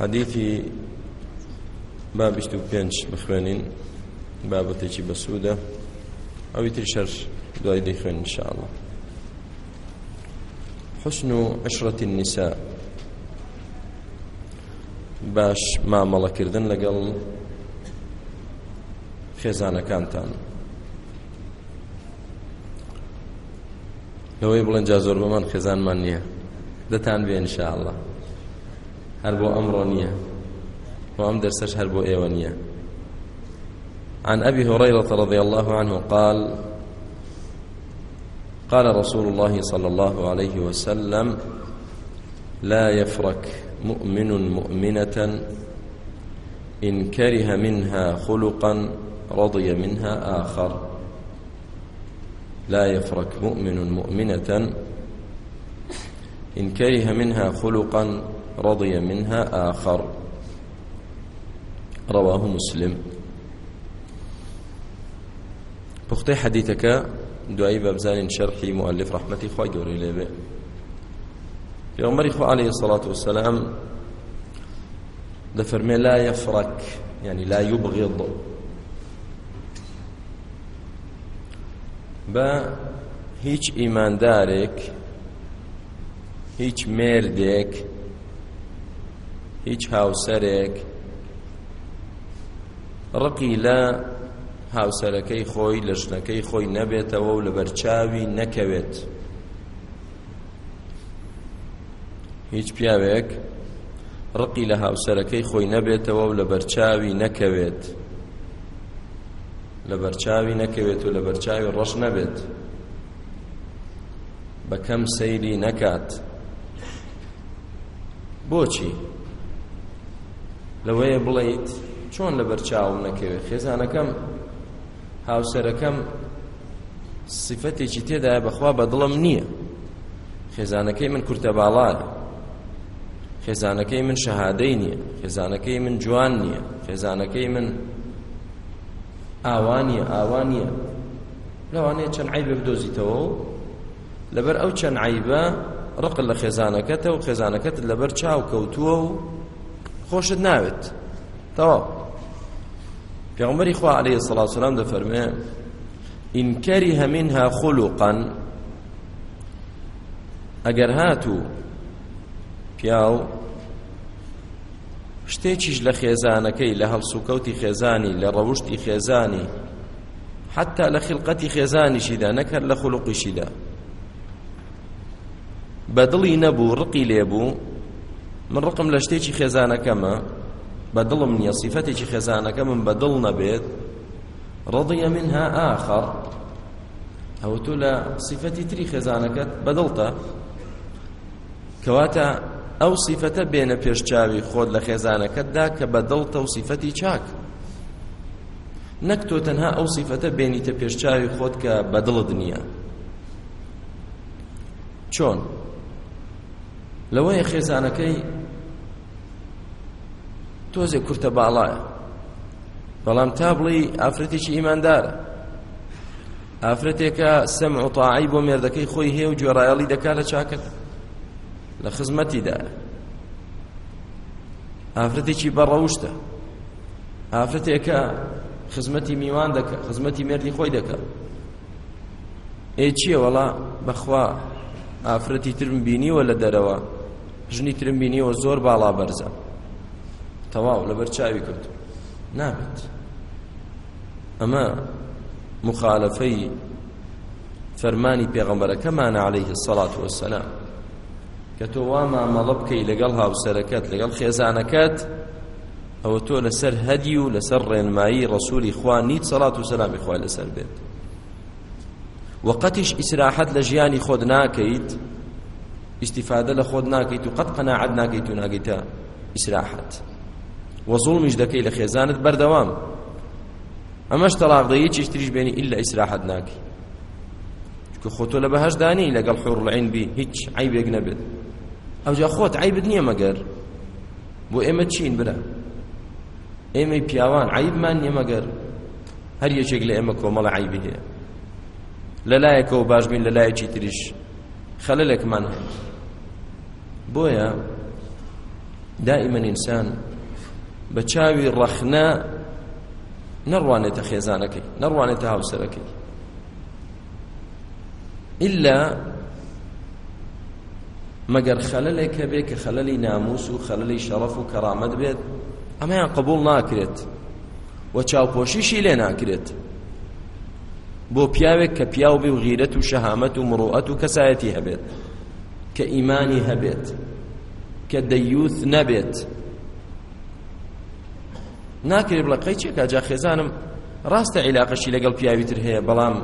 حەدیثی با بیست و پێنج بخوێنین بابەتێکی بەسوودە ئەوی تر شەر دوای دەیخوێن انشاءڵە حسن و عشرەتی النساء باش مامەڵەکردن لەگەڵ خێزانەکانتان لەوەی بڵەن جا زۆر بەمان خێزانمان نییە دەتان بێ انشاءڵە هەر بۆ ئەمڕۆ نییە و ئەم دەرسەش هەر بۆ ئێوە نییە عن أبي هريرة رضي الله عنه قال قال رسول الله صلى الله عليه وسلم لا يفرك مؤمن مؤمنة إن كره منها خلقا رضي منها آخر لا يفرك مؤمن مؤمنة إن كره منها خلقا رضي منها آخر رواه مسلم بختي حديثك دوایی بەبزانین شەرحی مؤلف رحمەتی خی گەورەی لێبێ پێغمەری خو عليه الصلاة والسلام دەفەرمێ لا يفرك يعني لا يبغض بە هیچ ئیماندارێک هیچ مێردێک هیچ هاوسەرێک ڕقی لە هاوسەرەکەی خۆی لە ژنەکەی خۆی نەبێتەوە و لە بەرچاوی نەکەوێت هیچ پیاوێک ڕقی لە هاوسەرەکەی خۆی نەبێتەوە و لە بەرچاوی نەکەوێت لە بەرچاوی نەکەوێت و لە بەرچاوی ڕەش نەبێت بە کەم سەیری نەکات بۆچی؟ لەوەیە بڵیت چۆن لە بەرچاوم نەکەوێت خێزانەکەم هاوسەرەکەم سفتێکی تێدایە بەخوا بە دڵم نییە خێزانەکەی من کورتە باڵارە خێزانەکەی من شەهادەی نییە خێزانەکەی من جوان نییە خێزانەکەی من ئاوانە ئاوانە لەوانەیە چەند عیبە بدۆزیتەوە لەبەر ئەو چەند عیبە ڕقل لە خێزانەکەتە و خێزانەکەت لەبەر چاو کەوتووە و خۆشت ناوێت تەواو پێغمبەری خوا عليه الصلاة والسلام دەفەرمێ إن كره منها خلقا ئەگەر هاتو پیاو شتێکیش لە خێزانەکەی لە هەڵسوکەوتی خێزانی لە ڕەوشتی خێزانی حتا لە خلقەتی خێزانیشیدا نەکرد لە خولوقیشیدا بەدڵی نەبوو ڕقی لێبوو من ڕقم لە شتێکی خێزانەکەمە بە دڵم نییە سیفەتێکی خێزانەکە من بە دڵ نەبێت ڕضیە منها ئاخر ئەوە تۆ لە سیفەتی تری خێزانەکەت بەدڵتە کەواتە ئەو سیفەتە بێنە پێشچاوی خۆت لە خێزانەکەتدا کە بەدڵتە و سیفەتی چاک نەک تۆ تەنها ئەو سیفەتە بێنیتە پێشچاوی خۆت کە بەدڵت نییە چۆن لەوەیە خێزانەکەی تۆزێک کورتە باڵایە بەڵام تا بڵی ئافرەتێکی ئیماندارە ئافرەتێکە سەم عوتاعی بۆ مێردەکەی خۆی هەیە و جێڕایەڵی دەکات لە چاکت لە خزمەتیدا ئافرەتێکی بەڕەوشتە ئافرەتێکە خزمەتی میوان دەکات خزمەتی مردی خۆی دەکات ئێ چییە وەڵا بەخوا ئافرەتی ترم بینیوە لە دەرەوە ژنی ترم بینیەوە زۆر باڵا بەرزە تەواو لە بەرچاوی کرد نابێت ئەمە مخالفەی فەرمانی پێغەمبەرەکەمانە عليه الصلاة والسلام کە تۆ وا مامەڵە بکەی لەگەڵ هاوسەرەکەت لەگەڵ خێزانەکەت ئەوە تۆ لەسەر هەدی و لەسەر ڕێنمایی ڕسووری خوا نیت سەڵات و سەلامی خوای لەسەر بێت وەقەتیش ئیسراحەت لە ژیانی خۆت ناکەیت ئیسیفادە لە خۆت ناکەیت و قەت قەناعەت ناکەیت و ناگەیتە ئیسراحەت وەزوڵمیش دەکەی لە خێزانت بەردەوام ئەمەش تەلاقدەیە چشتریش بێنی ئللا ئیسراحەت ناکی چکە خۆتۆ لە بەهەش دانی لەگەڵ حور العین بی هیچ عیبێک نەبێت ئەوجا خۆت عیبت نییە مەگەر بۆ ئێمە چین برا ئێمە پیاوان عیبمان نییە مەگەر هەر یەکێک لە ئێمە کۆمەڵە عیبی هەیە لەلایەکەوە باشبین لەلایەکی تریش خەلەلێکمان هەیە بۆیە دائما ئینسان بە چاوی ڕەخنە نەڕوانێتە خێزانەکەی نەڕوانێتە هاوسەرەکەی ئللا مەگەر خەلەلێکە بێت کە خەلەلی ناموس و خەلەلی شەڕەف و کەرامەت بێت ئەمەیان قبول ناکرێت و چاوپۆشیشی لێ ناکرێت بۆ پیاوێک کە پیاو بێ و غیرەت و شەهامەت و مڕوعەت و کەسایەتی هەبێت کە ئیمانی هەبێت کە دەیوت نەبێت ناکرێ بڵە قەی چێکا جا خێزانم ڕاستە عیلاقەشی لەگەڵ پیاویتر هەیە بەڵام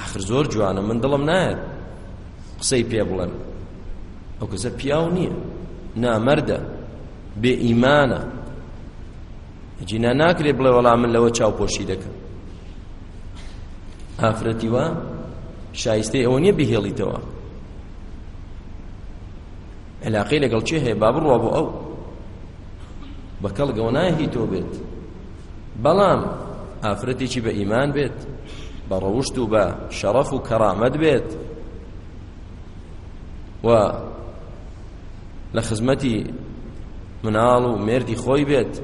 ئەخر زۆر جوانە من دڵم نایەت قسەی پێ بڵێن ئەو کەسە پیاو نییە نامەردە بێ ئیمانە جینا ناکرێ بڵێ وەڵام من لەوە چاوپۆشی دەکەم ئافرەتی وا شایستەی ئەوە نییە بهێڵیتەوە علاقەی لەگەڵ چێ هەیە با بڕوە بۆ ئەو بە کەڵگەوە نایە هی تۆ بێت بەڵام ئافرەتێکی بە ئیمان بێت بە ڕەوشت و بە شەرەف و کەرامەت بێت و لە خزمەتی مناڵ و مردی خۆی بێت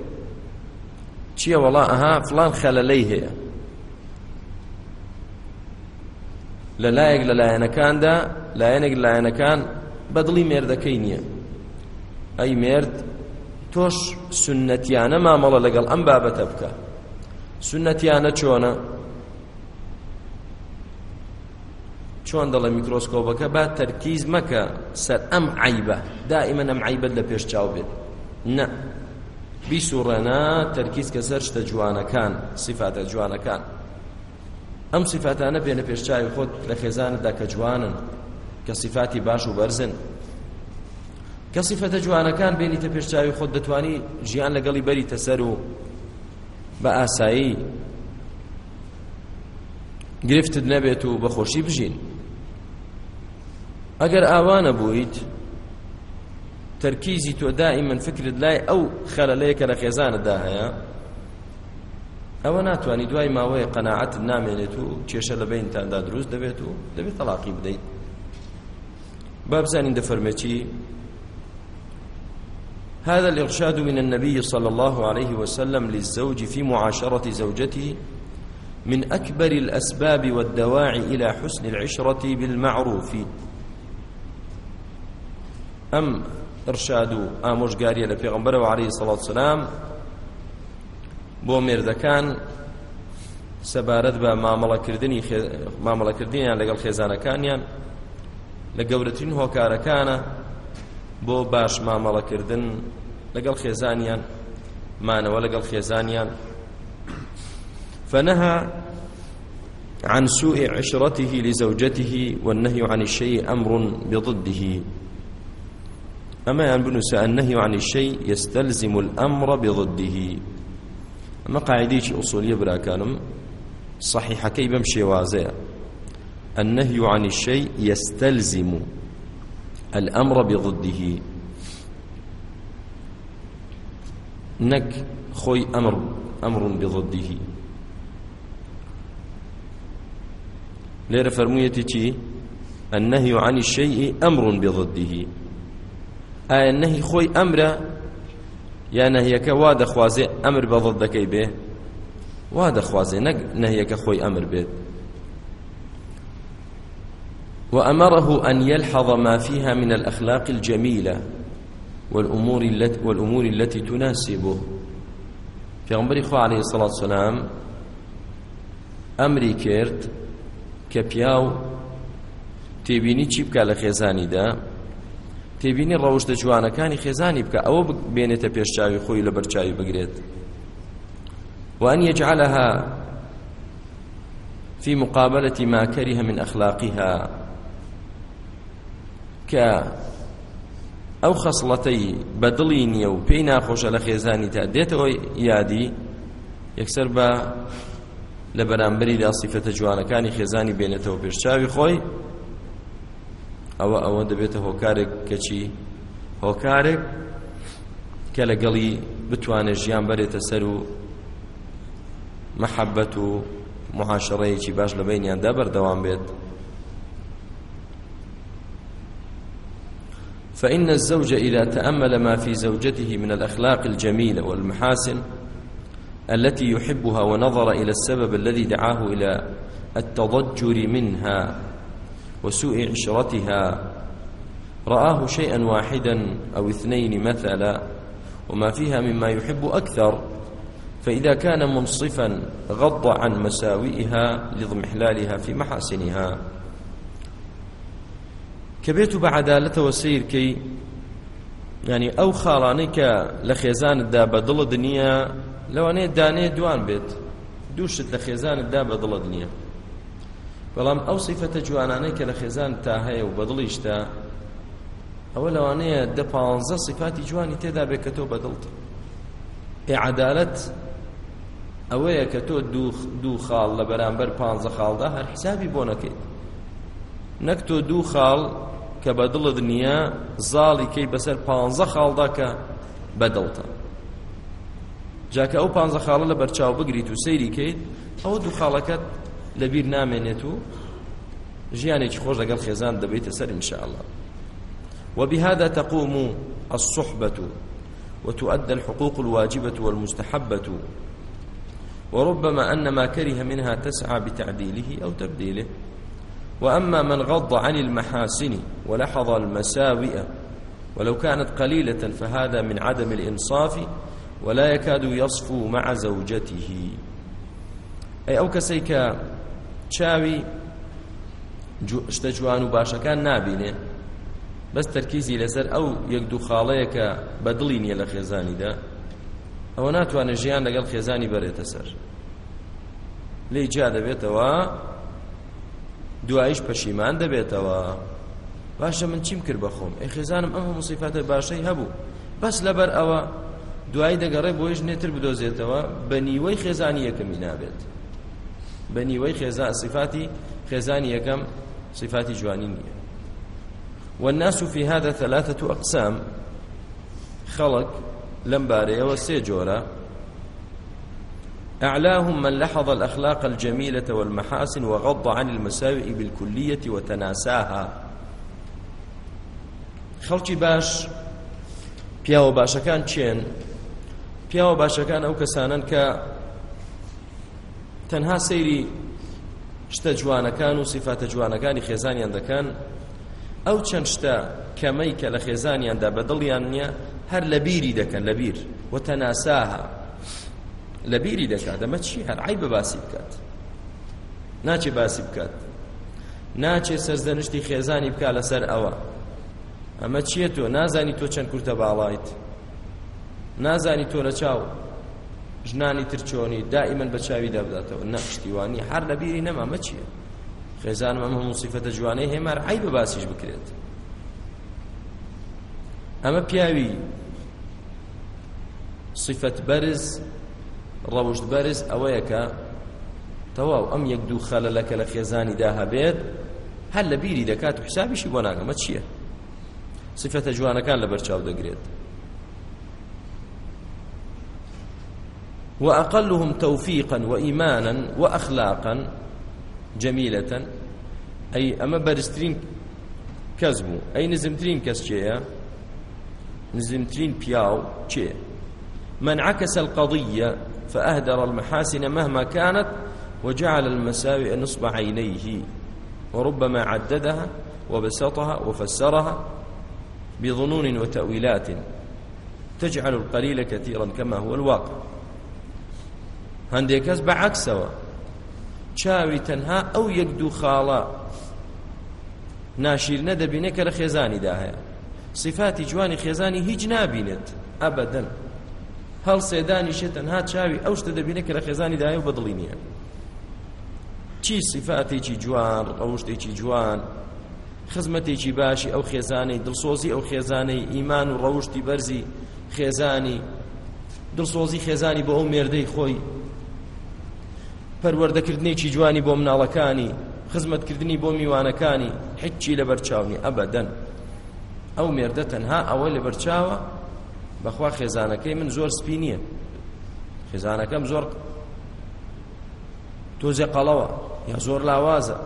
چییە وەڵا ئەها فلان خەلەلەی هەیە لەلایەک لەلایەنەکاندا لایەنێک لایەنەکان بەدڵی مێردەکەی نییە ئەی مرد تۆش سنەتیانە مامەڵە لەگەڵ ئەم بابەتە بکە سنەتیانە چۆنە چۆن دەڵە میکرۆسکۆبەکە با تەرکیز مەکە سەر ئەم عیبە دائیمە ئەم عیبەت لە پێش چاو بێت نە بیسوڕێنە تەرکیز کە سەر شتە جوانەکان سیفاتە جوانەکان ئەم سیفاتانە بێنە پێشچاوی خۆت لە خێزانتدا کە جوانن کە سیفاتی باش و بەرزن کە سیفەتە جوانەکان بێنیتە پێشچاوی خۆت دەتوانی ژیان لەگەڵی بەریتە سەر و بە ئاسایی گرفتت نەبێت و بەخۆشی بژین ئەگەر ئاوانە بوویت تەرکیزی تۆ دائیمەن فکرت لای ئەو خەرەلەیە کە لە خێزانەدا هەیە ئەوە ناتوانانی دوای ماوەی قەنەعەت نامێنێت و کێشە لە بینتاندا دروست دەبێت و دەبێت تەلاقی بدەیت با بزانین دەفەرمەچی هذا الإرشاد من النبي صلى الله عليه وسلم للزوج في معاشرة زوجته من أكبر الأسباب والدواعي إلى حسن العشرة بالمعروف أم إرشاد آموش قارية لبيغمبر عليه الصلاة والسلام بۆ مێردەکان سەبارەت بە مامەڵەکردنی مامەڵەکردنیان لەگەڵ خێزانەکانیان لە گەورەترین هۆکارەکانە بۆ باش مامەڵەکردن لەگەڵ خێزانیان مانەوە لەگەڵ خێزانیان فنهى عن سوء عشرته لزوجته والنهي عن الشيء أمر بضده أما أن بنس النهي عن الشيء يستلزم الأمر بضده أما قاعدة أصولية بلا كانم صحيح كي بمشي وازية النهي عن الشيء يستلزم الأمر بضده نك خوي أمر أمر بضده ليرة فرميتي النهي عن الشيء أمر بضده ئایا نەهی خۆی ئەمرە یا نەهیەکە وا دەخوازێ ئەمر بەڵت دەکەی بێ وا دەخوازێ نەک نەهیەکە خۆی ئەمر بێت وأمره أن يلحظ ما فيها من الأخلاق الجميلة والأمور التي, والأمور التي تناسبه في غنبري خو عليه الصلاة والسلام أمري كرت كبياو تبيني چی بکە لە خێزانیدا تێبینی ڕەوشتە جوانەکانی خێزانی بکە ئەوە بێنێتە پێشچاوی خۆی لە بەرچاوی بگرێت وأن يجعلها في مقابلة ما كره من أخلاقها کە ئەو خەسڵەتەی بەدڵی نییە و پێی ناخۆشە لە خێزانی تا دێتەوە یادی یەکسەر بە لە بەرامبەری داسیفەتە جوانەکانی خێزانی بێنێتەوە پێشچاوی خۆی ئەوە ئەوە دەبێتە هۆکارێک کەچی هۆکارێک کە لەگەڵی بتوانێت ژیان بەرێتە سەر و محەبەت و محاشڕەیەکی باش لە بینیاندا بەردەوام بێت فإن الزوج إذا تأمل ما في زوجته من الأخلاق الجميلة والمحاسن التي يحبها ونظر إلى السبب الذي دعاه إلى التضجر منها وسوء عشرتها رآه شيئا واحدا أو اثنين مثلا وما فيها مما يحب أكثر فإذا كان منصفا غض عن مساوئها لاضمحلالها في محاسنها کە بێت و بە عدالەتەوە سیرکەی ینی ئەو خاڵانەی کە لە خێزانتدا بە دڵە دنیا لەوانەیە دانێ دوان بێت دووشت لە خێزانتدا بە دڵە دنیا بەڵام ئەو سیفەتە جوانانەی کە لە خێزان تا هەیە و بە دڵیشتا ئەوە لەوانەیە دە پ سیفاتی جوانی تێدا بێت کە تۆ بەدڵت پێ عدالەت ئەوەیە کە تۆ دوو خاڵ لە بەرامبەر پ خاڵدا هەر حسابی بۆ نەکەیت نەک تۆ دوو خاڵ کە بە دڵت نییە زاڵی کەی بەسەر پانزە خاڵداکە بەدڵتە جاکە ئەو پانزە خاڵە لە بەرچاو بگریت و سەیری کەیت ئەو دوو خاڵەکەت لەبیر نامێنێت و ژیانێکی خۆش لەگەڵ خێزان دەبێتە سەر انشاءله وبهذا تقوم الصحبة وتؤدى الحقوق الواجبة والمستحبة وربما أن ما كره منها تسعى بتعديله أو تبديله وأما من غض عن المحاسن ولحظ المساوئ ولو كانت قليلة فهذا من عدم الإنصاف ولا يكاد يصفو مع زوجته أي أو كسيك چاوی شتە جوان و باشەکان نابینێ بەس تەرکیزی لەسەر ئەو یەک دوو خاڵەیەکە بەدڵی نییە لە خێزانیدا ئەوە ناتوانێت ژیان لەگەڵ خێزانی بەرێتە سەر لی جا دەبێتەوە دوایش پەشیمان دەبێتەوە باشە من چیم کرد بەخۆم ئەی خێزانم ئەم هەموو سیفاتە باشەی هەبوو بەس لەبەر ئەوە دوای دەگەڕێ بۆیش نێتر بدۆزێتەوە بە نیوەی خێزانی یەکەمی نابێت بە نیوەی خێزان سیفاتی خێزانی یەکەم صفات جوانی نییە والناس في هذا ثلاثة أقسام خلق لم باري وسي جورا أعلاهم من لحظ الأخلاق الجميلة والمحاسن وغض عن المساوئ بالكلية وتناساها خەڵکی باش پیاوە باشەکان چێن پیاوە باشەکان ئەو کەسانن کە تەنها سەیری شتە جوانەکان و سیفاتە جوانەکانی خێزانیان دەکەن ئەو چەند شتە کەمەی کە لە خێزانیاندا بەدڵیان نییە هەر لە بیری دەکەن لە بیر وتەناساها لە بیری دەکات ئەمە چی هەر عیب باسی بکات ناچێ باسی بکات ناچێ سەرزەنشتی خێزانی بکات لەسەر ئەوە ئەمە چییە تۆ نازانی تۆ چەند کورتە باڵیت نازانی تۆ لە چاو ژنانی ترچۆنی دائیمەن بە چاوی دەبداتەوە نەپشتیوانی هەر لە بیری نەما ئەمە چییە خێزانم ئەمە موسیفەتە جوانەی هێمار عیب باسیش بکرێت ئەمە پیاوی صفەت بەرز ڕەوشت بەرز ئەوەیەکە تەواو ئەم یەک دوو خەلەلەکە لە خێزانی داهەبێت هەر لە بیری دەکات و حسابیشی بۆ ناکەمە چییە سفەتە جوانەکان لە بەرچاو دەگرێت وأقلهم توفيقا وإيمانا وأخلاقا جميلة أي أما برسترين كزبو أي نزمترين كسجيا نزمترين بياو تشي من عكس القضية فأهدر المحاسن مهما كانت وجعل المساوئ نصب عينيه وربما عددها وبسطها وفسرها بظنون وتأويلات تجعل القليل كثيرا كما هو الواقع هەندێک کەس بەعکسەوە چاوی تەنها ئەو یەک دوو خاڵە ناشیر نەدەبینێت کە لە خێزانیدا هەیە سیفاتی جوانی خێزانی هیچ نابینێت ئەبدەن هەڵسێدانیشێت تەنها چاوی ئەو شتە دەبینە کە لە خێزانی دایە و بەدڵی نییە چی سیفاتێکی جوان ئەو شتێکی جوان خزمەتێکی باشی ئەو خێزانەی دڵسۆزی ئەو خێزانەی ئیمان و ڕەوشی بەرزی خێزانی دڵسۆزی خێزانی بۆ ئەو مێردەی خۆی پەروەردەکردنێکی جوانی بۆ مناڵەکانی خزمەتکردنی بۆ میوانەکانی هیچی لە بەرچاونی ئەبەدەن ئەو مێردە تەنها ئەوە لە بەرچاوە بەخوا خێزانەکەی من زۆر سپی نییە خێزانەکەم زۆر تۆزێ قەڵەوە یا زۆر لاوازە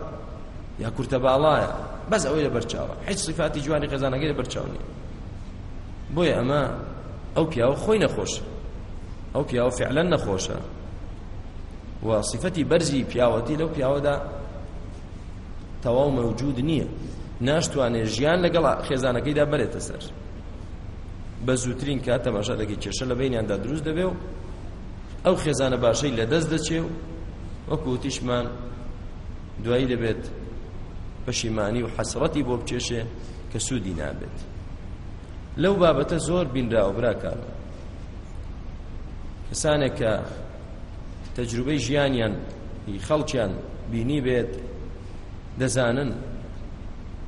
یا کورتە باڵایە بەس ئەوەی لە بەرچاوە هیچ سفاتی جوانی خێزانەکەی لە بەرچاو نییە بۆیە ئەمە ئەو پیاوە خۆی نەخۆش ئەو پیاوە فعلا نەخۆشە و صفەتی بەرزی پیاوەتی لەو پیاوەدا تەواو مەوجود نییە ناشتوانێت ژیان لەگەڵ خێزانەکەیدا بەرێتە سەر بە زووترین کات تەماشا دەکەی کێشە لە بینیاندا دروست دەبێ و ئەو خێزانە باشەی لەدەست دەچێ و وەکو تیشمان دوایی دەبێت پەشیمانی و حەسرەتی بۆ بچێشێ کە سوودی نابێت لەو بابەتە زۆر بینرا و براکارەوە کەسانێک کە تەجروبەی ژیانیان خەڵکیان بینی بێت دەزانن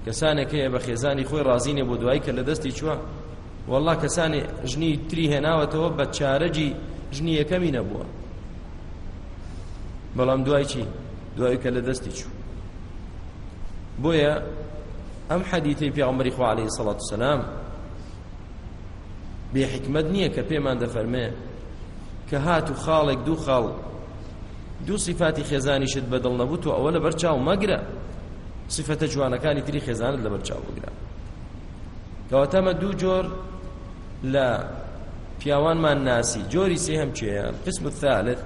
کەسانێک هەیە بە خێزانی خۆی رازینە بۆ دوایی کە لە دەستی چوە والله کەسانی ژنی تری هێناوەتەوە بە چارەجی ژنی یەکەمی نەبووە بەڵام دوای چی دوای کە لە دەستی چوو بۆیە ئەم حەدیثی پیغمبری خوا علیه الصلاة والسلام بێ حکمت نییە کە پێمان دەفەرمێ کە هات و خاڵێک دوو خاڵ دوو صفاتی خێزانیشت بەدڵ نەبوو و ئەوە لە بەرچاو مەگرە صفەتە جوانەکانی تری خێزانت لە بەرچاو بگرە کەواتەمە دوو جۆر لا پیاوان من ناسی جوری سی هم چیه قسم الثالث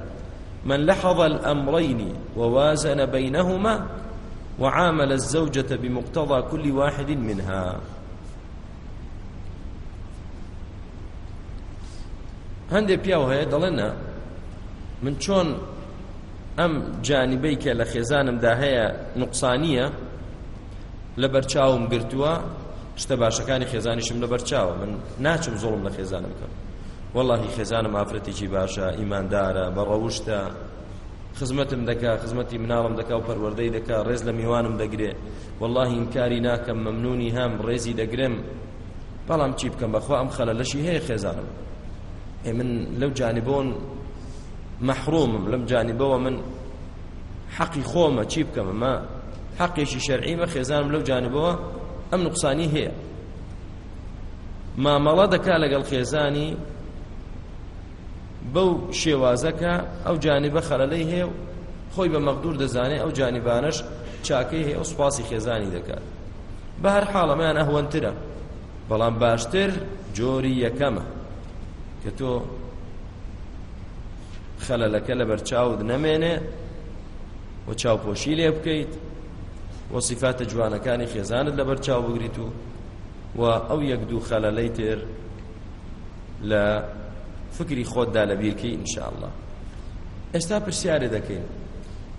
من لحظ الأمرين ووازن بينهما وعامل الزوجة بمقتضى كل واحد منها هەندێک پیاو هەیە دەڵێنە من چۆن ئەم جانیبەی کە لە خێزانمدا هەیە نوقسانیە لە بەرچاوم گرتووە شتە باشەکانی خێزانیشم لەبەر چاوە من ناچم زۆڵم لە خێزانم بکەم واللهی خێزانم ئافرەتێکی باشە ئیماندارە بە ڕەوشتە خزمەتم دەکا خزمەتی مناڵم دەکا و پەروەردەی دەکا ڕێز لە میوانم دەگرێ واللهی ئینکاری ناکەم مەمنونی هەم ڕێزی دەگرم بەڵام چی بکەم بەخوا ئەم خەلە لەشی هەیە خێزانم ئێ من لەو جانیبۆن مەحرومم لەم جانیبەوە من حەقی خۆمە چی بکەم ئەمە حەقێکی شەرعیمە خێزانم لەو جانبەوە ئەم نوقسانی هەیە مامەڵە دەکا لەگەڵ خێزانی بەو شێوازەکە ئەو جانیبە خەرەلەی هەیە و خۆی بە مەقدور دەزانێت ئەو جانیبانش چاکەی هەیە و سوپاسی خێزانی دەکات بە هەر حاڵەمەیان ئەهوەنترە بەڵام باشتر جۆری یەکەمە کە تۆ خەلەلەکە لە بەرچاود نەمێنێ و چاوپۆشی لێ بکەیت و صفاتە جوانەکانی خێزانت لەبەر چاو بگریت و و ئەو یەک دوو خەلەلەی تر لە فکری خۆتدا لەبیرکەی ئینشاءله ئێستا پرسیارە دەکەین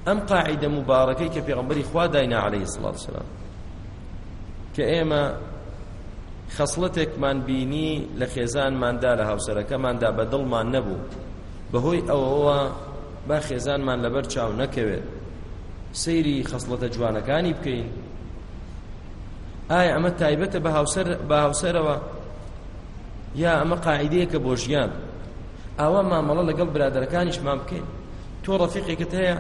ئەم قاعدە مبارەکەی کە پێغەمبەری خوا داینا عەلەیهی سڵات سلام کە ئێمە خەسڵەتێکمان بینی لە خێزانماندا لە هاوسەرەکەماندا بە دڵمان نەبوو بەهۆی ئەوەوە با خێزانمان لەبەر چاو نەکەوێت سەیری خەسڵەتە جوانەکانی بکەین ئایا ئەمە تایبەتە بە هاوسەرەوە یا ئەمە قاعدەیەکە بۆ ژیان ئاوا مامەڵە لەگەڵ برادەکانیشمان بکەین تۆ ڕەفیقێکت هەیە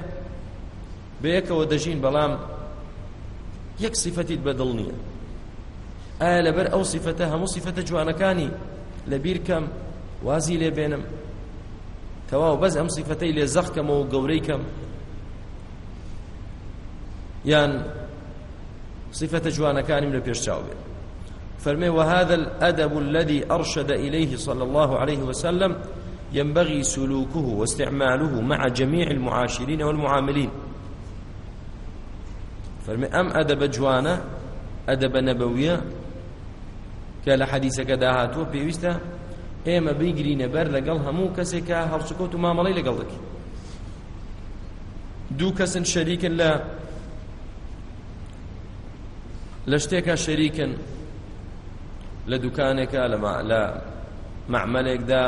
بە یەکەوە دەژین بەڵام یەک سیفەتیت بەدڵ نییە ئایا لەبەر ئەو سیفەتە هەموو سیفەتە جوانەکانی لە بیرکەم وازی لێبێنم تەواو بەس ئەم سیفەتەی لێ زەخکەمەوە گەورەی کەم یان صفة جوانا كان من بيشتاو به فرمي وهذا الأدب الذي أرشد إليه صلى الله عليه وسلم ينبغي سلوكه واستعماله مع جميع المعاشرين والمعاملين فرمي أم أدب جوانا أدب نبوية كلا حديثك داهاتو بيوستا ئێمە بیگرینە بەر لەگەڵ هەموو کەسێکە هەڵسوکەوت و مامەڵی لەگەڵ دەکەین دوو کەسن شەریکن لە لە شتێکە شەریکن لە دوکانێکە لە معمەلێکدا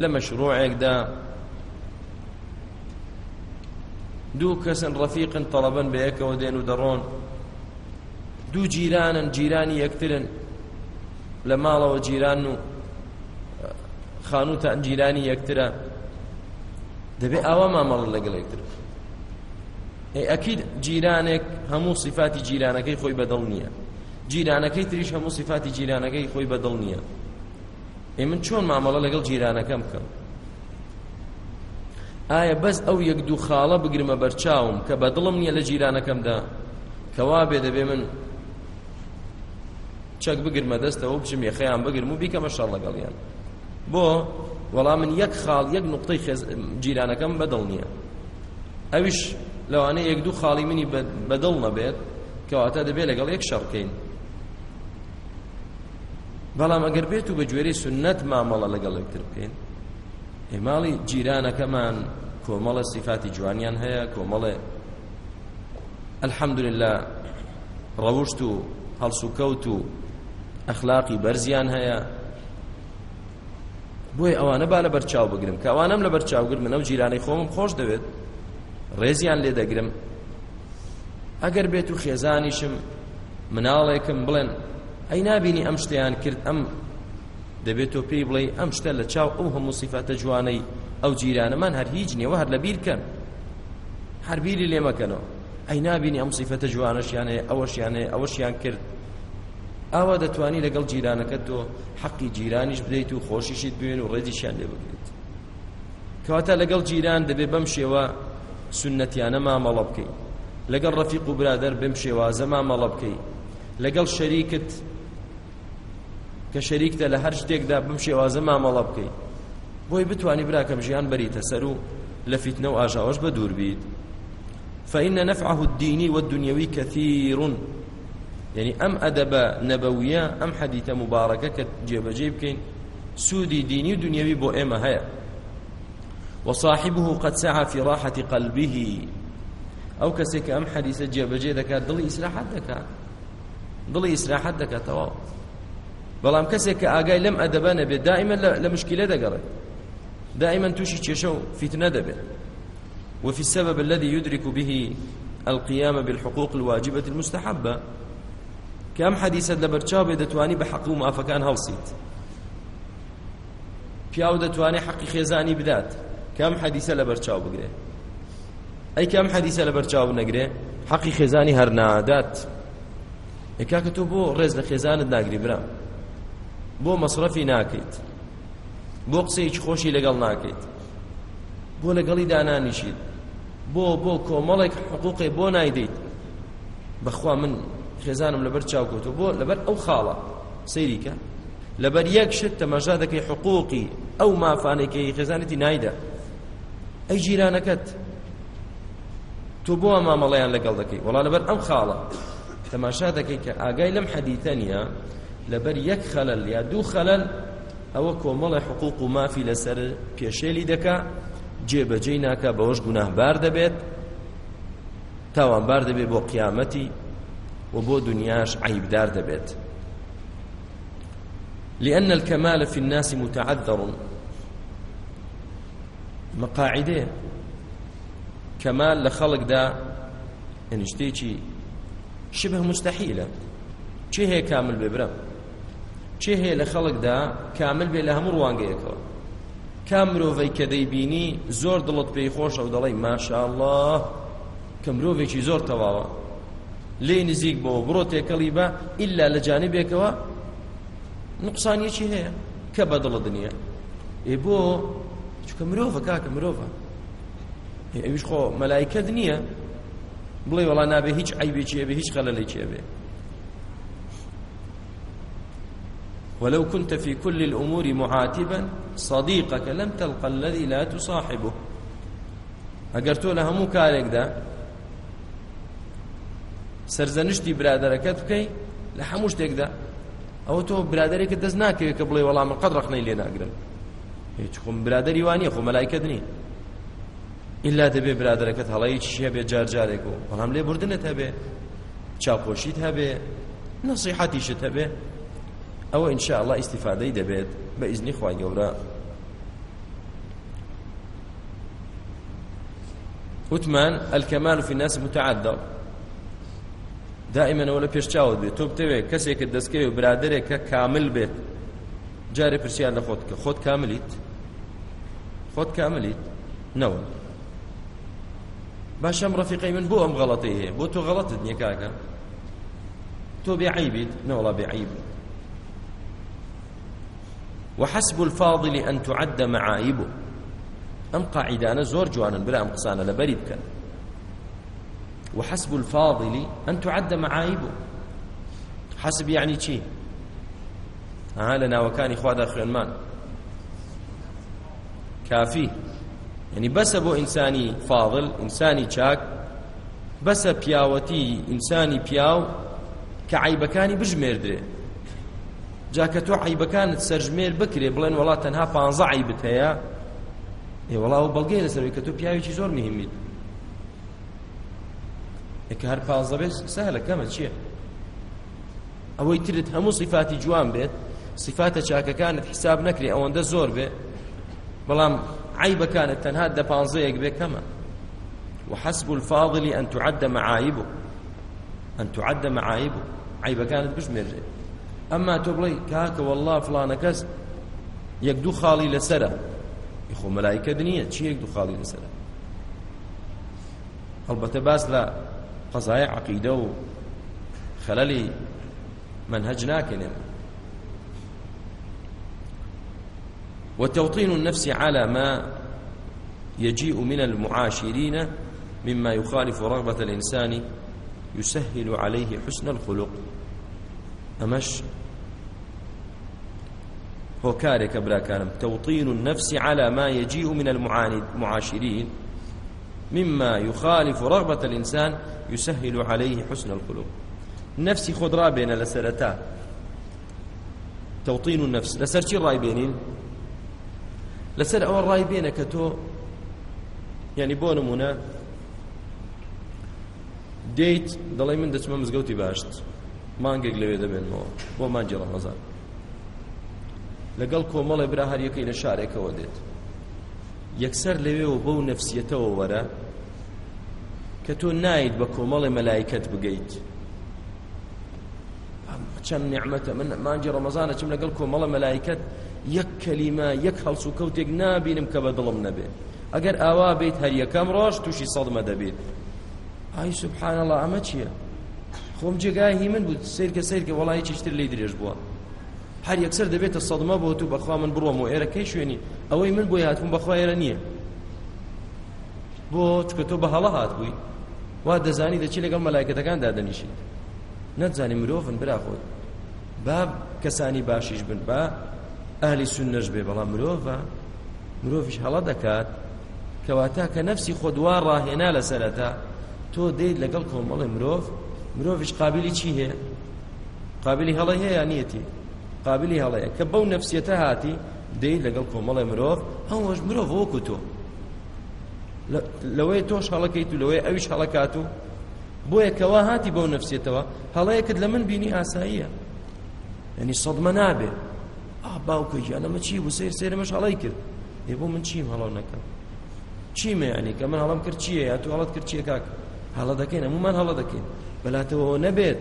لە مەشروعێکدا دوو کەسن ڕەفیقن تەڵەبن بە یەکەوە دێن و دەڕۆن دوو جیرانن جیرانی یەکترن لە ماڵەوە جیران و خانوتان جیرانی یەکترە دەبێ ئاوا مامەڵ لەگەڵ یەکتر ئەکید جیرانێک هەموو صفاتی جیرانەکەی خۆی بەدڵ نییە جیرانەکەی تریش هەموو صفاتی جیرانەکەی خۆی بەدڵ نییە ئێ من چۆن مامەڵە لەگەڵ جیرانەکەم بکەم ئایا بەس ئەو یەک دوو خاڵە بگرمە بەرچاوم کە بەدڵم نییە لە جیرانەکەمدا کەوا بێ دەبێ من چەک بگرمە دەستەوە بچم یخەیان بگرم و بیکەمە شەڕ لەگەڵیان بۆ وەڵام من یەک خاڵ یەک نقطەی جیرانەکەم بەدڵ نییە ئەویش لەوانەیە یەک دوو خاڵی منی بەدڵ نەبێت کەواتە دەبێت لەگەڵ یەک شەڕکەین بەڵام ئەگەر بێت و بە گوێرەی سنەت مامەڵە لەگەڵ یەکتر بکەین هێماڵی جیرانەکەمان کۆمەڵە سیفاتی جوانیان هەیە کۆمەڵێ الحەمدولله ڕەوشت و هەڵسو کەوت و ئەخلاقی بەرزیان هەیە بۆی ئەوانە با لە بەرچاو بگرم کە ئەوانم لە بەرچاوگر منە و جیرانەی خۆم خۆش دەوێت ڕێزیان لێ دەگرم ئەگەر بێت و خێزانیشم مناڵێکم بڵێن ئەی نبینی ئەم شتیان کرد ئەم دەبێت و پێی بڵێ ئەم شتە لە چاو ئەو هەموو سیفاتە جوانەی ئەو جیرانەمان هەر هیچ نیەوە هەر لە بیرکەن هەر بیری لێ مەکەنەوە ئەی نبینی ئەم سیفەتە جوانەشیان هەیە ئەوەشیان هەیە ئەوەشیان کرد ئاوا دەتوانی لەگەڵ جیرانەکە تۆ حەقی جیرانیش بدەیت و خۆشیشیت بوێن و ڕێزیشیان لێ بگرێت کەواتە لەگەڵ جیران دەبێ بەم شێوە سنتیانە مامەڵە بکەیت لەگەڵ ڕەفیق و برادەر بم شێوازە مامەڵە بکەیت لەگەڵ شەریکت کە شەریکتە لە هەر شتێکدا بم شێوازە مامەڵە بکەیت بۆی بتانی براکەم ژیان بەریتە سەر و لە فیتنە و ئاژاوەش بە دوور بیت فإن نفعه الديني والدنيوي كثير يعني أم أدب نبوية أم حديث مباركة كجيب جيب كين سودي ديني ودنيوي بو إما هيا وصاحبه قد سعى في راحة قلبه أو كسك أم حديث جيبجي دكا ضلي إسراحة دكا ضلي إسراحة دكا تواو بەڵام کەسێک کە ئاگای لەم ئەدەبانە بێت دائما لە مشکلە دەگەڕێت دائما تووشی کێشە و فتنە دەبێت وفي السبب الذي يدرك به القيام بالحقوق الواجبة المستحبة كم حديثة لبرشاب دتواني بحق وما فكان هلسيت بياو دتواني حق خيزاني بدات کام حەدیثە لە بەرچاو بگرێ ئەی کام حەدیثە لە بەرچاو نەگرێ حەقی خێزانی هەر نادات ئێکاکە تۆ بۆ ڕێز لە خێزانت ناگری برام بۆ مەصرفی ناکەیت بۆ قسەیەکی خۆشی لەگەڵ ناکەیت بۆ لەگەڵی دانانیشید بۆ بۆ کۆمەڵێک حقوقی بۆ نایدەیت بەخوا من خێزانم لەبەر چاوکەوتەوە بۆ لەبەر ئەو خاڵە سەیریکە لەبەر یەک شت تەمەژا دەکەی حقوقی ئەو مافانێکی خێزانەتی نایدا ئەی جیرانەکەت تۆ بۆ مامەڵەیان لەگەڵ دەکەی وڵا لەبەر ئەم خاڵە تەماشا دەکەی کە ئاگای لەم حەدیتە نیە لەبەر یەک خەلل یا دوو خەلل ئەوە کۆمەڵی حقوق و مافی لەسەر پێشێلی دەکا جێبەجێی ناکە بەوەش گوناهبار دەبێت تاوانبار دەبێت بۆ قیامەتی و بۆ دنیاش عیبدار دەبێت لأن الكمال في الناس متعذر مەقاعدێ کەمال لە خەڵکدا ئەنیشتێکی شبه مستحیلە چه هەیە کامل بێ برە چه هەیە لە خەڵکدا کامل بێ لە هەموو ڕوانگەیەکەوە کام مرۆڤی کە دەیبینی زۆر دڵت پێی خۆشە و دەڵی ماشاءالله کە مرۆڤێکی زۆر تەواوە لێ نزیک بۆ بڕۆ تێکەڵی بە ئللا لە جانبێکەوە نقصانیەکی هەیە کە بەدڵت نییە ئێ بۆ چکە مرۆڤە کاکە مرۆڤە ئەویش خۆ مەلایکەت نییە بڵێ وەڵا نابێ هیچ عیبێکی ئەبێ هیچ خەلەلێکی ئەبێ ولو كنت في كل الأمور معاتبا صديقك لم تلقى الذي لا تصاحبه ئەگەر تۆ لە هەموو کارێکدا سرزەنشتی برادەرەکەت بکەی لە هەموو شتێکدا ئەوە تۆ برادێکت دەست ناکەوێت کە بڵێ وەڵام قەت ڕخنەی لێ ناگرن هیچ خۆم برادری وانە خۆ مەلایکت نی ئللا دەبێ برادەکەت هەڵەیە چیە بێ جارجارێک و بەڵام لێ بردنت هەبێ چاپۆشیت هەبێ نسیحەتیشت هەبێ ئەوە ئینشاءله ئیسیفادەی دەبێت بە ئیزنی خوای گەورە وتمان الكمال في الناس متعدى دائما ولا پێشچاوت بێت تۆ بتەوێت کەسێکت دەستکەوێت برادێک کە کامل بێت جارێ پرسیان لە خۆت کە خۆت کاملیت خۆت کاملیت نەوە باشم ڕفیقی من بۆ ئەم غەڵەتی هەیە بۆ تۆ غەڵەتت نییە کاکە تۆ بێعیبیت نەوەڵا بێعیب وحسب الفاضل أن تعد معايبه أم قاعدان زور جوانا بلا أم قصانا لبريد كان وحسب الفاضل أن تعد معايبه حسب يعني شيء ئەها لە ناوەکانی خوادا خوێنمان کافی یعنی بەسە بۆ ئینسانی فاضل ئینسانی چاک بەسە پیاوەتی ئینسانی پیاو کە عیبەکانی بژمێردرێ جا کە تۆ عیبەکانت سەرژمێر بکرێ بڵێن وڵات تەنها پانزە عیبت هەیە ئێوەڵا و بەڵگەی لەسەروی کە تۆ پیاوێکی زۆر مهمیت کە هەر پازە بێت سەهلە کەمە چییە؟ ئەوەی ترت هەموو سیفاتی جوان بێت سیفاتە چاکەکانت حیساب نەکری ئەوەندە زۆر بێ بەڵام عیبەکانت تەنها دە پانزەیەک بێ کەمە وحسب الفاضل أن تعد معايبه أن تعد معايبه عيبة كانت بشمرجة أما تبلي كاك والله فلان كس يكدو خالي لسرة يخو ملائكة دنيا شي يكدو خالي لسرة البته باس لا قضايا عقيدة وخلالي منهج ناكن يعني وتوطين النفس على ما يجيء من المعاشرين مما يخالف رغبة الإنسان يسهل عليه حسن الخلق أمش هو كارك بلا كان توطين النفس على ما يجيء من المعاشرين مما يخالف رغبة الإنسان يسهل عليه حسن الخلق نفسي خضرا بين لسرتا توطين النفس لسرتي راي بينين لەسەر ئەوە ڕای بێنە کە تۆ ینی بۆ نمونە دیت دەڵی من دەچمە مزگەوتی باشت مانگێک لەوێ دەبێنەوە بۆ مانجی ڕەمەزان لەگەڵ کۆمەڵی برا هەر یەکەی لە شارێکەوە دێت یەکسەر لەوێەوە بەو نەفسیەتەوە وەرە کە تۆ نایت بە کۆمەڵی مەلایکت بگەیت چەند نعمەتە من مانجی ڕەمەزانە چم لەگەڵ کۆمەڵە مەلایکت یەک کەلیمە یەک هەڵسو کەوتێک نابینم کە بە دڵم نەبێ ئەگەر ئاوا بیت هەر یەکەم ڕۆژ تووشی سەدمە دەبێت ئای سبحان الله ئەمە چییە خۆم جێگای هی من بوو سیرکە سیرکە وڵی چشتر لی درێژ بووە هەر یەکسەر دەبێتە سەدمە بۆ تو بەخوا من بڕۆم و ئێرەکەی شوێنی ئەوەی من بۆ هاتبووم بەخوا ئێرە نییە بۆ چکە تۆ بە هەڵە هات بووی وا دەزانی دەچی لەگەڵ مەلایکەتەکان دادەنیشیت نەتزانی مرۆڤن برا خۆت با کەسانی باشیش بن با ئالی سونەش بێ بەڵام مرۆڤە مرۆڤش هەڵە دەکات کەواتە کە نەفسی خۆ دوا ڕاهێنا لە سەرەتا تۆ دەیت لەگەڵ کۆمەڵی مرۆڤ مرۆڤش قابلی چی هەیە قابلی هەڵە هەیە نیەتی قابلی هەڵەیە کە بەو نەفسیەتە هاتی دەیت لەگەڵ کۆمەڵی مرۆڤ هەوەش مرۆڤ وەکو تۆ لەوەی تۆش هەڵەکەیت و لەوەی ئەویش هەڵەکات و بۆ یەکەوە هاتی بەو نفسێتەوە هەڵەیەکت لە من بینی ئاساییە ینی سەدمە نابێ ئا باوکە یانەمە چی بوو سیر سێرمەش هەڵی کرد ێ بۆ من چیم هەڵاو نەکەم چیمە ینی کە من هەڵام کرد چییە یا تو هەڵت کرد چیە کاک هەڵە دەکەین هەمومان هەڵە دەکەین بەلاتەوە نەبێت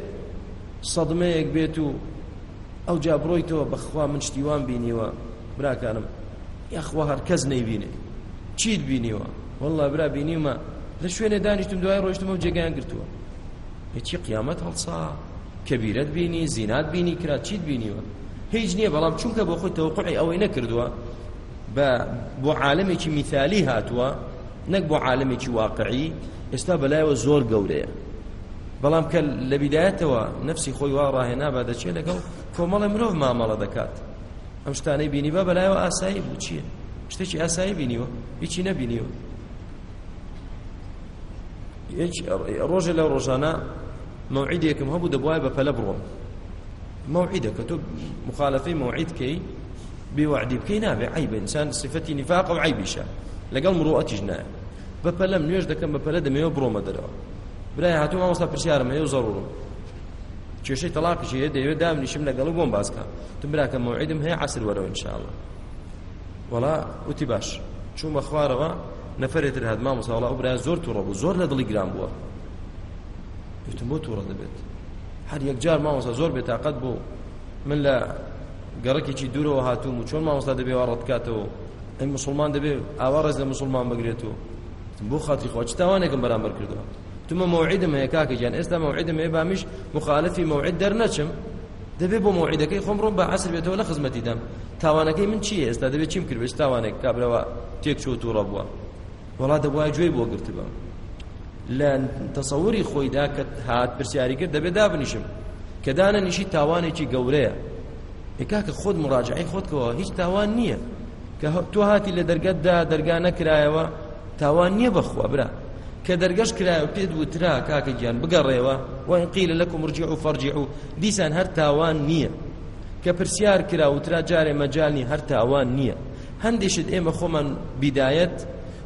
سەدمەیەک بێت و ئەو جا بڕۆیتەوە بەخوا من شتیوان بینیوە براکانم یاخوا هەر کەس نەیبینێ چیت بینیوە والله برا بینیمە لە شوێنە دانیشتم دوای ڕۆشتمە و جێگیان گرتووە هیچی قیامەت هەڵسا کەبیرەت بینی زینات بینی کرا چیت بینیوە هیچ نییە بەڵام چونکە بۆ خۆی تەوقعی ئەوەی نەکردووە بە بۆ عالمێکی میثالی هاتووە نەک بۆ عالمێکی واقعی ئێستا بەلایەوە زۆر گەورەیە بەڵام کە لە بیدایەتەوە نفسی خۆی وا ڕاهێنا با دەچێت لەگەڵ کۆمەڵی مرۆڤ مامەڵە دەکات ئەم شتانەی بینی بە بەلایەوە ئاسایی بوو چییە شتێکی ئاسایی بینیوە هیچی نەبینیوە ڕۆژە لە ڕۆژانە مەوعیدێکم هەبوو دەبواە بە پەلە بڕۆم مەوعیدە کە تۆ مخالفەی مەوعیدکەی بێوەعدی بکەی نابێ عیب ئینسان صفەتی نفاق و عیبیشە لەگەڵ مرۆەتیش نایە بە پەلەم نوێش دەکەم بە پەلە دەمەوە بڕۆمە دەرەوە برای هاتوو مامۆستا پرسیارم ئەیە زەڕورم کێشەی تەلاقیش هەیە دەیەوێت دامنیشم لەگەڵ بۆم بازکە تو براکە مەوعیدم هەیە عسر وەرەوە انشاءڵە وەڵا وتی باش چوومە خوارەوە نەفرێتتر هەات ما مساڵا و برای زۆر تووڕە بوو زۆر لە دڵی گران بووە گوتم بۆ تووڕە دەبێت هەر یەکجار مامۆسا زۆر بێتاقەت بوو من لە گەڕکێکی دوورەوە هاتووم و چۆن مامۆستا دەبێ وا ڕەتکاتەوە ئەم مسلمان دەبێ ئاوا ڕێز لە مسلمان بگرێتەوە بۆ خاتی خۆ چ تاوانێکم بەرامبەر کردەوە تمە مەوعدم هەیە کاکە گیان ئێستا مەوعدم هەیە بامیش مخالفی مەوعد دەرنەچم دەبێ بۆ مۆعیدەکەی خۆم ڕۆم بە عسر بێتەوە لە خزمەتی دەم تاوانەکەی من چیە ئێستا دەبێت چیم کرد بێت تاوانێک کابراەوە تێک چۆ تووڕە بووە وڵا دەبواە گوێی بۆ گرتبە لە تەسەوری خۆیدا کە هات پرسیاری کرد دەبێت دابنیشم کە دانە نیشی تاوانێکی گەورەیە ئێکاکە خۆت مراجعی خۆتکەوە هیچ تاوان نییە کە تۆ هاتی لە دەرگەتدا دەرگا نەکرایەوە تاوان نییە بەخوا برا کە دەرگەش کرایە پێت وترا کاکە گیان بگەڕێەوە وان قیل لە کومرجع و فەرجع و دیسان هەر تاوان نییە کە پرسیار کرا وترا جارێ مەجانی هەر تاوان نییە هەندێشت ئێمە خۆمان بیدایەت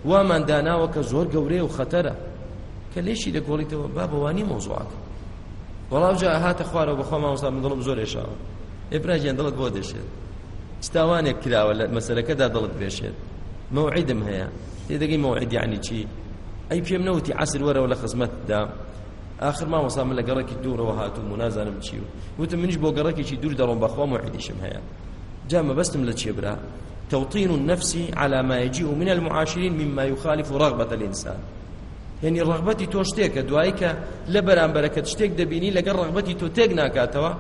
وامان داناوە کە زۆر گەورەیە و خەتەرە کە لێشی دەگۆڵیتەوە با بەوانی مۆزوعات وەڵاو جا هاتە خوارەوە بەخۆ مامۆستا من دڵم زۆر ێشاوە ئێبراژیان دڵت بۆ دەشێت ستاوانێک کراوە لە مەسەرەکەدا دڵت بێشێت مەوعیدم هەیە تێدەگەی مەوعیدی عنی چی ئەی پێم نەوتی عسر وەرەوە لە خزمەتدا آخر ما وەسا من لە گەڕێکی دوورەوە هاتووم و نازانم چی و وتم منیش بۆ گەڕێکێکی دوور دەڕۆم بەخوا مەوعیدیشم هەیە جا مەبەستم لە چێبرا توطين النفس على ما يجيء من المعاشرين مما يخالف رغبة الإنسان يعني رغبتي تو شتێکە دوایی کە لە بەرامبەرەکەت شتێک دەبینی لەگەڵ ڕغبەتی تۆ تێک ناکاتەوە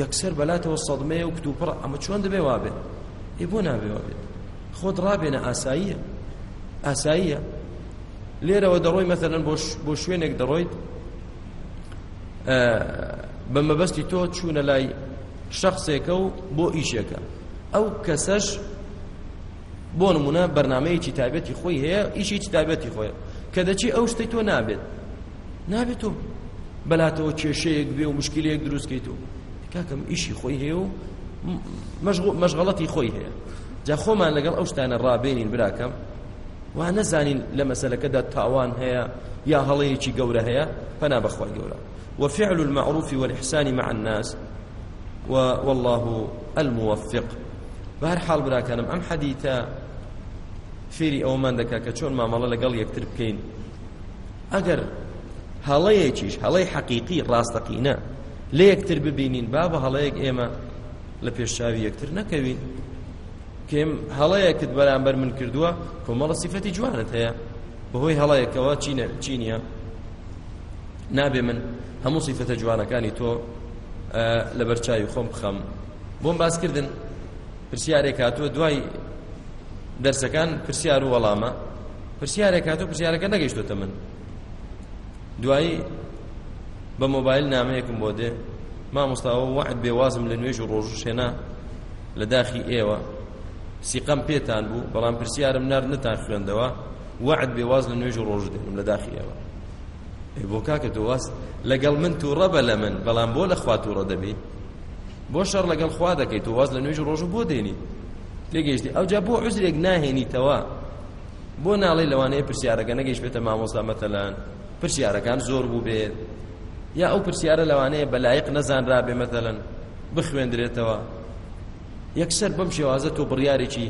یەکسەر بەلاتەوە سەدمەیە و کتوپڕ ئەمە چۆن دەبێ وابێت ئێ بۆ نابێەوە بێت خۆت ڕابێنە ئاساییە ئاساییە لێرەوە دەڕۆی مەثلەن بۆ شوێنێک دەڕۆیت بە مەبەستی تۆ چوونە لای شخصێکە و بۆ ئیشەکە ئەو کەسەش بۆ نمونە بەرنمەیەکی تایبەتی خۆی هەیە ئیشی تایبەتی خۆی کە دەچی ئەو شتەی تۆ نابێت نابێت تۆ بەلاتەوە کێشەیەک بێ و مشکلەیەک دروستکەیت و کاکەم ئیشی خۆی هەیە و مەشغڵەتی خۆی هەیە جا خۆمان لەگەڵ ئەو شتانە ڕابێنین براکەم وا نەزانین لە مەسلەکەدا تاوان هەیە یا هەڵەیەکی گەورە هەیە فنا بەخوای گەورە وفعل المعروف والإحسان مع الناس والله الموفق بەهر حاڵ براکەنم ئەم حەدیتە فێری ئەومان دەکا کە چۆن مامەڵە لەگەڵ یەکتر بکەین ئەگەر هەڵەیەکیش هەڵەی حەقیقی ڕاستەقینە لە یەکتر ببینین با بە هەڵەیەک ئێمە لە پێشچاوی یەکتر نەکەوین کێم هەڵەیەکت بەرامبەر من کردووە کۆمەڵە سیفەتی جوانت هەیە بەهۆی هەڵەیەکەوە چینە چینیە نابێ من هەموو سیفەتە جوانەکانی تۆ لە بەرچاوی خۆم بخەم بۆم باسکردن پرسیارێک هاتووە دوای دەرسەکان پرسیار و وەڵامە پرسیارێک هاتوو پرسیارەکە نەگەیشتوتە من دوایی بە مۆبایل نامەیەکم بۆ دێ ما مستاوە وعد بێوازم لە نوێژ و ڕۆژ شێنا لە داخی ئێوە سیقەم پێتان بوو بەڵام پرسیارم نار نتان خوێندەوە وعد بێواز لە نوێژ و ڕۆژ دێنم لە داخی ئێوە بۆ کاکە دواست لەگەڵ من تووڕە بە لە من بەڵام بۆ لە خوا تووڕە دەبی بۆ شەڕ لەگەڵ خوا دەکەیت و واز لە نوێژ ڕۆژ بۆ دێنی لێگەیشتی ئەوجا بۆ عوزرێک ناهێنیتەوە بۆ ناڵی لەوانەیە پرسیارەکە نەگەیش بێتە مامۆستا مەتەلان پرسیارەکان زۆر بوو بێت یا ئەو پرسیارە لەوانەیە بەلایق نەزانرا بێ مەتەلەن بخوێندرێتەوە یەکسەر بەم شێوازە تۆ بڕیارێکی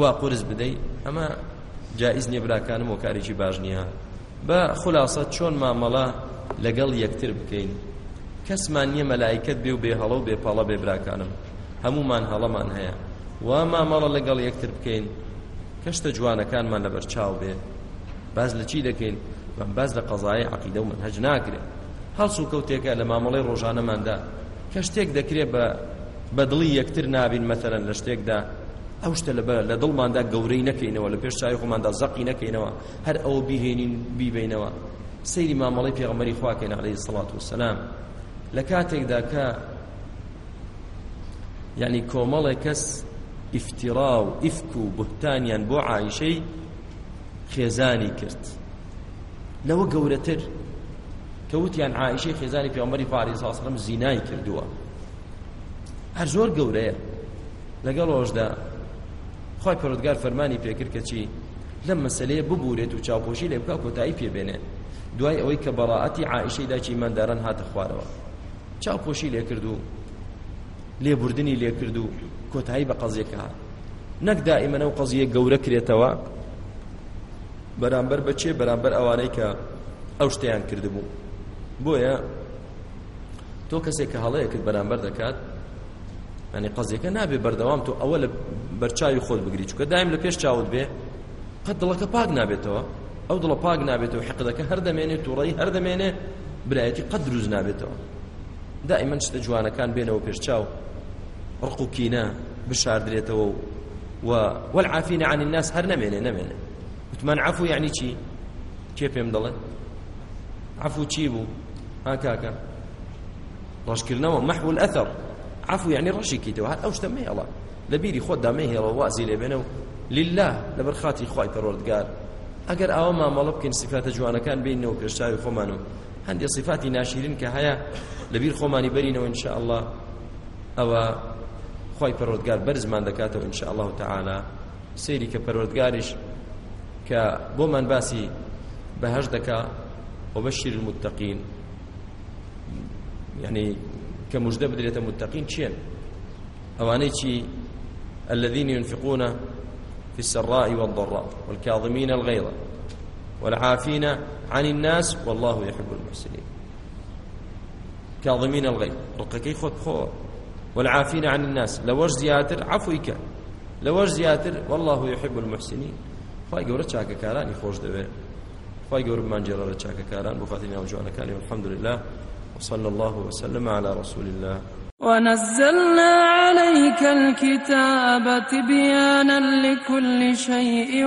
وا قرس بدەیت ئەمە جائز نییە براکانم و کارێکی باش نییە بە خلاصە چۆن مامەڵە لەگەڵ یەکتر بکەین کەسمان نییە مەلایکت بێ و بێ هەڵە و بێپەڵە بێ براکانم هەمومان هەڵەمان هەیە وا مامەڵە لەگەڵ یەکتر بکەین کەشتە جوانەکانمان لە بەرچاو بێ باز لە چی دەکەین بەم باز لە قەزای عقیدە و منهج ناکرێت هەڵس و کەوتێکە لە مامەڵەی ڕۆژانەماندا کە شتێک دەکرێت بە بەدڵی یەکتر نابین مەتەرەن لە شتێکدا ئەو شتە لە لە دڵماندا گەورەی نەکەینەوە لە پێش چای خۆماندا زەقی نەکەینەوە هەر ئەو بیهێنین بیبینەوە سەیری مامەڵی پێغەمەری خواکەین عەلەیهی سەڵات وسەلام لە کاتێکدا کە یعنی کۆمەڵێک کەس ئیفتیرا و ئیفک و بهتانیان بۆ عیشەی خێزانی کرد لەوە گەورەتر کە وتیان عیشەی خێزانی پێمەری پاری ساسلم زینای کردووە هەر زۆر گەورەیە لەگەڵ ڕۆژدا خی پرۆدگار فەرمانی پێکرد کە چی لەم مەسلەیە ببورێت و چاوپۆشی لێ بکە کۆتایی پێبێنێ دوای ئەوەی کە بەڕاعەتی عیشەیدا چی منداران هاتە خوارەوە چاوپۆشی لێکرد و لێبوردنی لێکرد و کۆتایی بە قەزیەکە نەک دائیمەنە و قەزیە گەورە کرێتەوە بەرامبەر بەچێ بەرامبەر ئەوانەی کە ئەو شتیان کردبوو بۆیە تۆ کەسێک کە هەڵەیە کرد بەرامبەر دەکات ینی قەزیەکە نابێ بەردەوام تۆ ئەوە لە بەرچاوی خۆت بگری چکە دایم لە پێش چاوت بێ قەت دڵەکە پاک نابێتەوە ئەو دڵە پاک نابێتەوە حەقەکە هەر دەمێنێت تووڕی هەر دەمێنێ برایەتی قەت دروست نابێتەوە دائما شتە جوانەکان بێنەوە پێشچاو ڕق و کینە بشاردرێتەوە و والعافینە عن الناس هەر نەمێنێ نەمێنێ وتمان عفو یعنی چی کێ پێم دەڵێ عفو چی بوو ها کاکە ڕەشکردنەوە محو الأثر عفو یعنی ڕەشی کیتەوە هەر ئەو شتە مێڵە لە بیری خۆت دامەهێڵە وازی لێ بێنە و لله لەبەر خاتی خی پەرۆردگار ئەگەر ئاوە مامەڵە بکەین سفاتە جوانەکان بینەوە پێشتاوی خۆمان و هەندێ صفاتی ناشیرن کە هەیە لەبیر خۆمانی بەرینەوە انشاء الله ئەوە خی پەرۆتگار بەرزمان دەکاتەوە انشاء الله تعالی سێری کە پەرۆتگاریش کە بۆمان باسی بەهش دەکا و بەشیر المتقین یعنی کە مژدە بدرێتە متقین چێن ئەوانەی چی الذين ينفقون في السراء والضراء والكاظمين الغيظ والعافين عن الناس والله يحب المحسنين كاظمين الغيظ رقكي خود خو والعافين عن الناس لوج زياتر عفوك لوج زياتر والله يحب المحسنين خواهي قورة شاكا كاراني خوش دوه خواهي قورة من جرارة شاكا كاران بخاطرين وجوانا كاري والحمد لله وصلى الله وسلم على رسول الله ونزلنا عليك الكتاب تبيانا لكل شيء